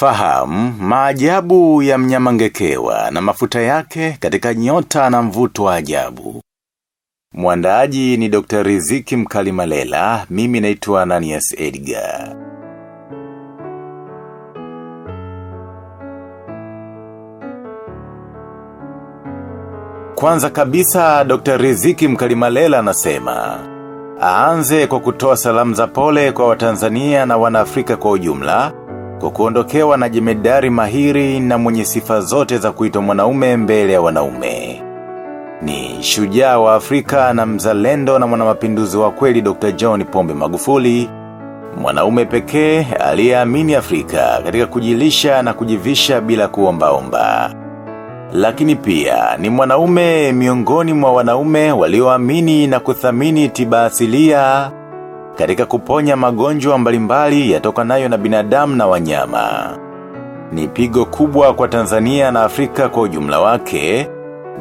Fahamu maajabu ya mnyama ngekewa na mafuta yake katika nyota na mvuto wa ajabu. Mwandaaji ni Dr. Riziki Mkalimalela, mimi naitwa Ananias Edgar. Kwanza kabisa Dr. Riziki Mkalimalela anasema Aanze kwa kutoa salamu za pole kwa watanzania na wanaafrika kwa ujumla, kwa kuondokewa na jemedari mahiri na mwenye sifa zote za kuitwa mwanaume mbele ya wanaume. Ni shujaa wa Afrika na mzalendo na mwanamapinduzi wa kweli Dr. John Pombe Magufuli, mwanaume pekee aliyeamini Afrika katika kujilisha na kujivisha bila kuomba-omba. Lakini pia ni mwanaume miongoni mwa wanaume walioamini na kuthamini tiba asilia katika kuponya magonjwa mbalimbali yatoka nayo na binadamu na wanyama. Ni pigo kubwa kwa Tanzania na Afrika kwa ujumla wake.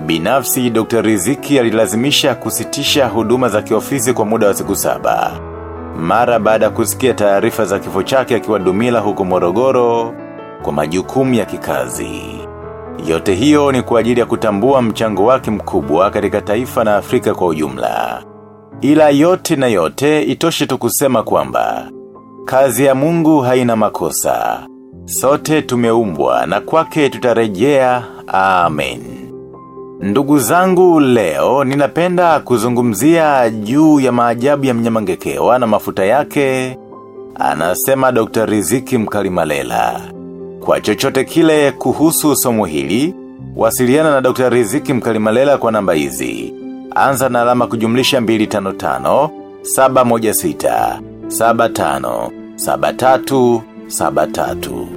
Binafsi Dr. Riziki alilazimisha kusitisha huduma za kiofisi kwa muda wa siku saba. Mara baada kusikia taarifa za kifo chake akiwa Dumila huko Morogoro kwa majukumu ya kikazi. Yote hiyo ni kwa ajili ya kutambua mchango wake mkubwa katika taifa na Afrika kwa ujumla. Ila yote na yote itoshe tu kusema kwamba kazi ya Mungu haina makosa. Sote tumeumbwa na kwake tutarejea. Amen. Ndugu zangu leo ninapenda kuzungumzia juu ya maajabu ya mnyama ngekewa na mafuta yake. Anasema Dr. Riziki Mkalimalela. Kwa chochote kile kuhusu somo hili, wasiliana na Dr. Riziki Mkalimalela kwa namba hizi. Anza na alama kujumlisha 255, 716, 75, 73, 73.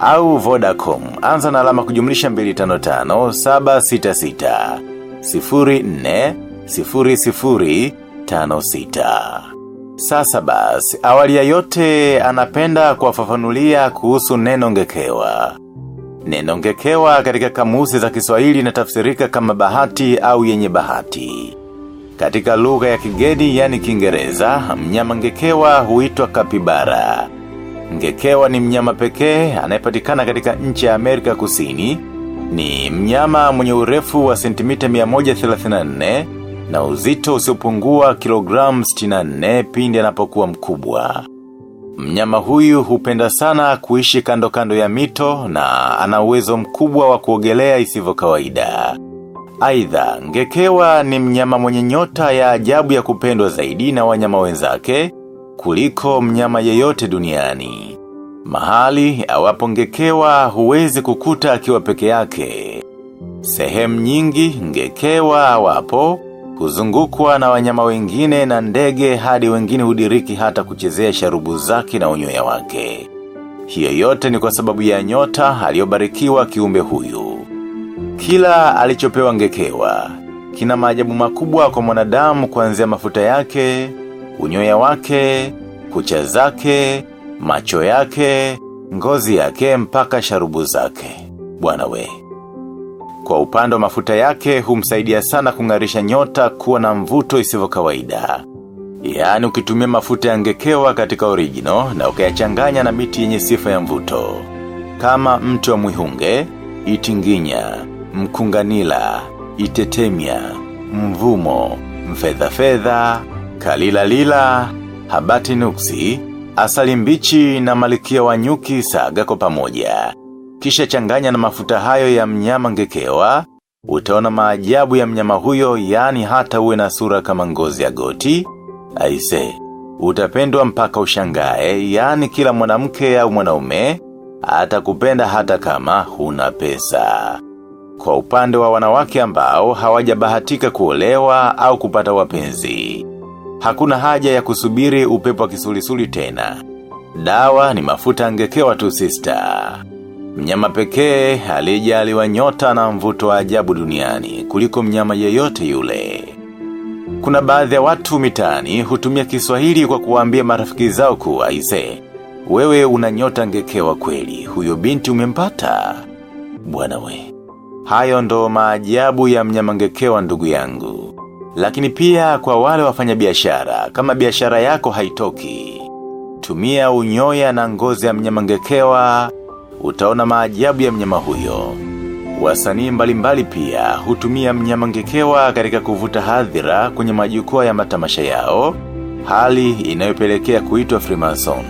Au Vodacom, anza na alama kujumlisha 255, 766, 04, 00, 56. Sasa basi, awali ya yote anapenda kuwafafanulia kuhusu neno ngekewa. Neno ngekewa katika kamusi za kiswahili inatafsirika kama bahati au yenye bahati. Katika lugha ya kigeni yani Kiingereza, mnyama ngekewa huitwa kapibara. Ngekewa ni mnyama pekee anayepatikana katika nchi ya Amerika kusini. Ni mnyama mwenye urefu wa sentimita 134 na uzito usiopungua kilogramu 64 pindi anapokuwa mkubwa. Mnyama huyu hupenda sana kuishi kando kando ya mito na ana uwezo mkubwa wa kuogelea isivyo kawaida. Aidha, ngekewa ni mnyama mwenye nyota ya ajabu ya kupendwa zaidi na wanyama wenzake kuliko mnyama yeyote duniani. Mahali awapo ngekewa huwezi kukuta akiwa peke yake. Sehemu nyingi ngekewa awapo huzungukwa na wanyama wengine na ndege hadi wengine hudiriki hata kuchezea sharubu zake na unyoya wake. Hiyo yote ni kwa sababu ya nyota aliyobarikiwa kiumbe huyu. Kila alichopewa ngekewa, kina maajabu makubwa kwa mwanadamu kuanzia mafuta yake, unyoya wake, kucha zake, macho yake, ngozi yake mpaka sharubu zake. Bwana. Kwa upande wa mafuta yake humsaidia sana kungarisha nyota kuwa na mvuto isivyo kawaida. Yaani ukitumia mafuta ya ngekewa katika original na ukayachanganya na miti yenye sifa ya mvuto. Kama mtu wa mwihunge, itinginya, mkunganila, itetemia, mvumo, mfedha fedha, kalila lila, habati nuksi, asali mbichi na malikia wa nyuki saga kwa pamoja. Kisha changanya na mafuta hayo ya mnyama ngekewa, utaona maajabu ya mnyama huyo yani hata uwe na sura kama ngozi ya goti. Aise, utapendwa mpaka ushangae, yani kila mwanamke au mwanaume, atakupenda hata kama huna pesa. Kwa upande wa wanawake ambao hawajabahatika kuolewa au kupata wapenzi. Hakuna haja ya kusubiri upepo wa kisulisuli tena. Dawa ni mafuta ngekewa tu sister. Mnyama pekee alijaliwa nyota na mvuto wa ajabu duniani kuliko mnyama yeyote yule. Kuna baadhi ya watu mitaani hutumia kiswahili kwa kuwaambia marafiki zao kuwa ise. Wewe una nyota ngekewa kweli, huyo binti umempata. Bwana we. Hayo ndo maajabu ya mnyama ngekewa ndugu yangu. Lakini pia kwa wale wafanya biashara, kama biashara yako haitoki. Tumia unyoya na ngozi ya mnyama ngekewa utaona maajabu ya mnyama huyo. Wasanii mbalimbali pia hutumia mnyama ngekewa katika kuvuta hadhira kwenye majukwaa ya matamasha yao, hali inayopelekea kuitwa Freemason.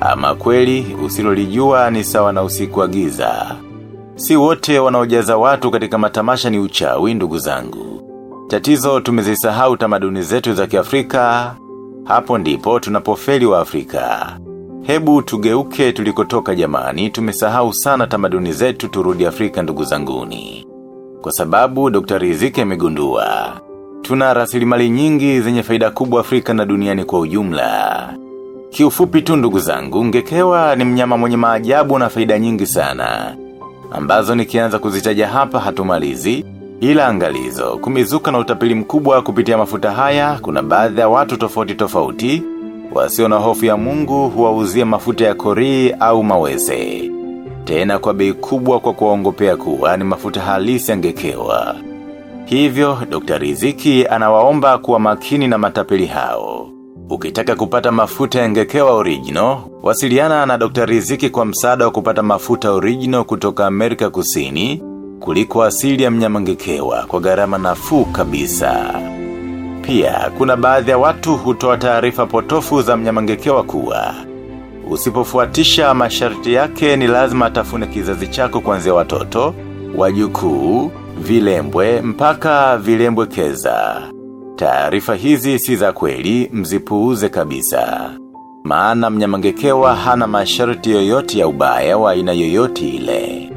Ama kweli usilolijua ni sawa na usiku wa giza. Si wote wanaojaza watu katika matamasha ni uchawi ndugu zangu. Tatizo tumezisahau tamaduni zetu za kiafrika, hapo ndipo tunapofeli wa Afrika. Hebu tugeuke tulikotoka jamani, tumesahau sana tamaduni zetu turudi Afrika ndugu zanguni. Kwa sababu Dr. Rizike amegundua, tuna rasilimali nyingi zenye faida kubwa Afrika na duniani kwa ujumla. Kiufupi tu ndugu zangu, ngekewa ni mnyama mwenye maajabu na faida nyingi sana. Ambazo nikianza kuzitaja hapa hatumalizi, ila angalizo, kumizuka na utapili mkubwa kupitia mafuta haya, kuna baadhi ya watu tofauti tofauti, wasio na hofu ya mungu huwauzia mafuta ya korii au maweze. Tena kwa bei kubwa kwa kuwaongopea kuwa ni mafuta halisi angekewa. Hivyo, Dr. Riziki anawaomba kuwa makini na matapeli hao. Ukitaka kupata mafuta ya ngekewa original, wasiliana na Dr. Riziki kwa msaada wa kupata mafuta original kutoka Amerika kusini, kuliko asili ya mnyama ngekewa kwa gharama nafuu kabisa. Pia, kuna baadhi ya watu hutoa taarifa potofu za mnyamangekewa kuwa. Usipofuatisha masharti yake ni lazima atafune kizazi chako kuanzia watoto, wajukuu, vilembwe, mpaka vilembwe keza. Taarifa hizi si za kweli mzipuuze kabisa. Maana mnyamangekewa hana masharti yoyote ya ubaya wa aina yoyote ile.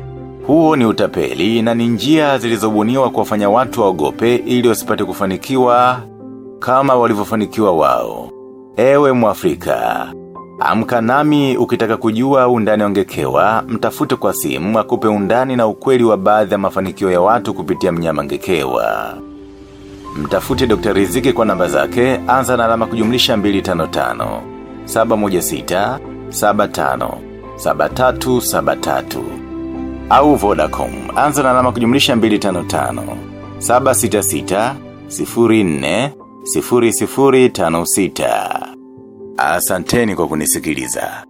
Huo ni utapeli na ni njia zilizobuniwa kuwafanya watu waogope ili wasipate kufanikiwa kama walivyofanikiwa wao. Ewe mwafrika, amka nami ukitaka kujua undani ongekewa, mtafute kwa simu akupe undani na ukweli wa baadhi ya mafanikio ya watu kupitia mnyama ngekewa. Mtafute Dr. Riziki kwa namba zake, anza na alama kujumlisha 255, 716, 75, 7373. Au Vodacom, anza na alama kujumlisha 255, 766, 04, 0056. Asanteni kwa kunisikiliza.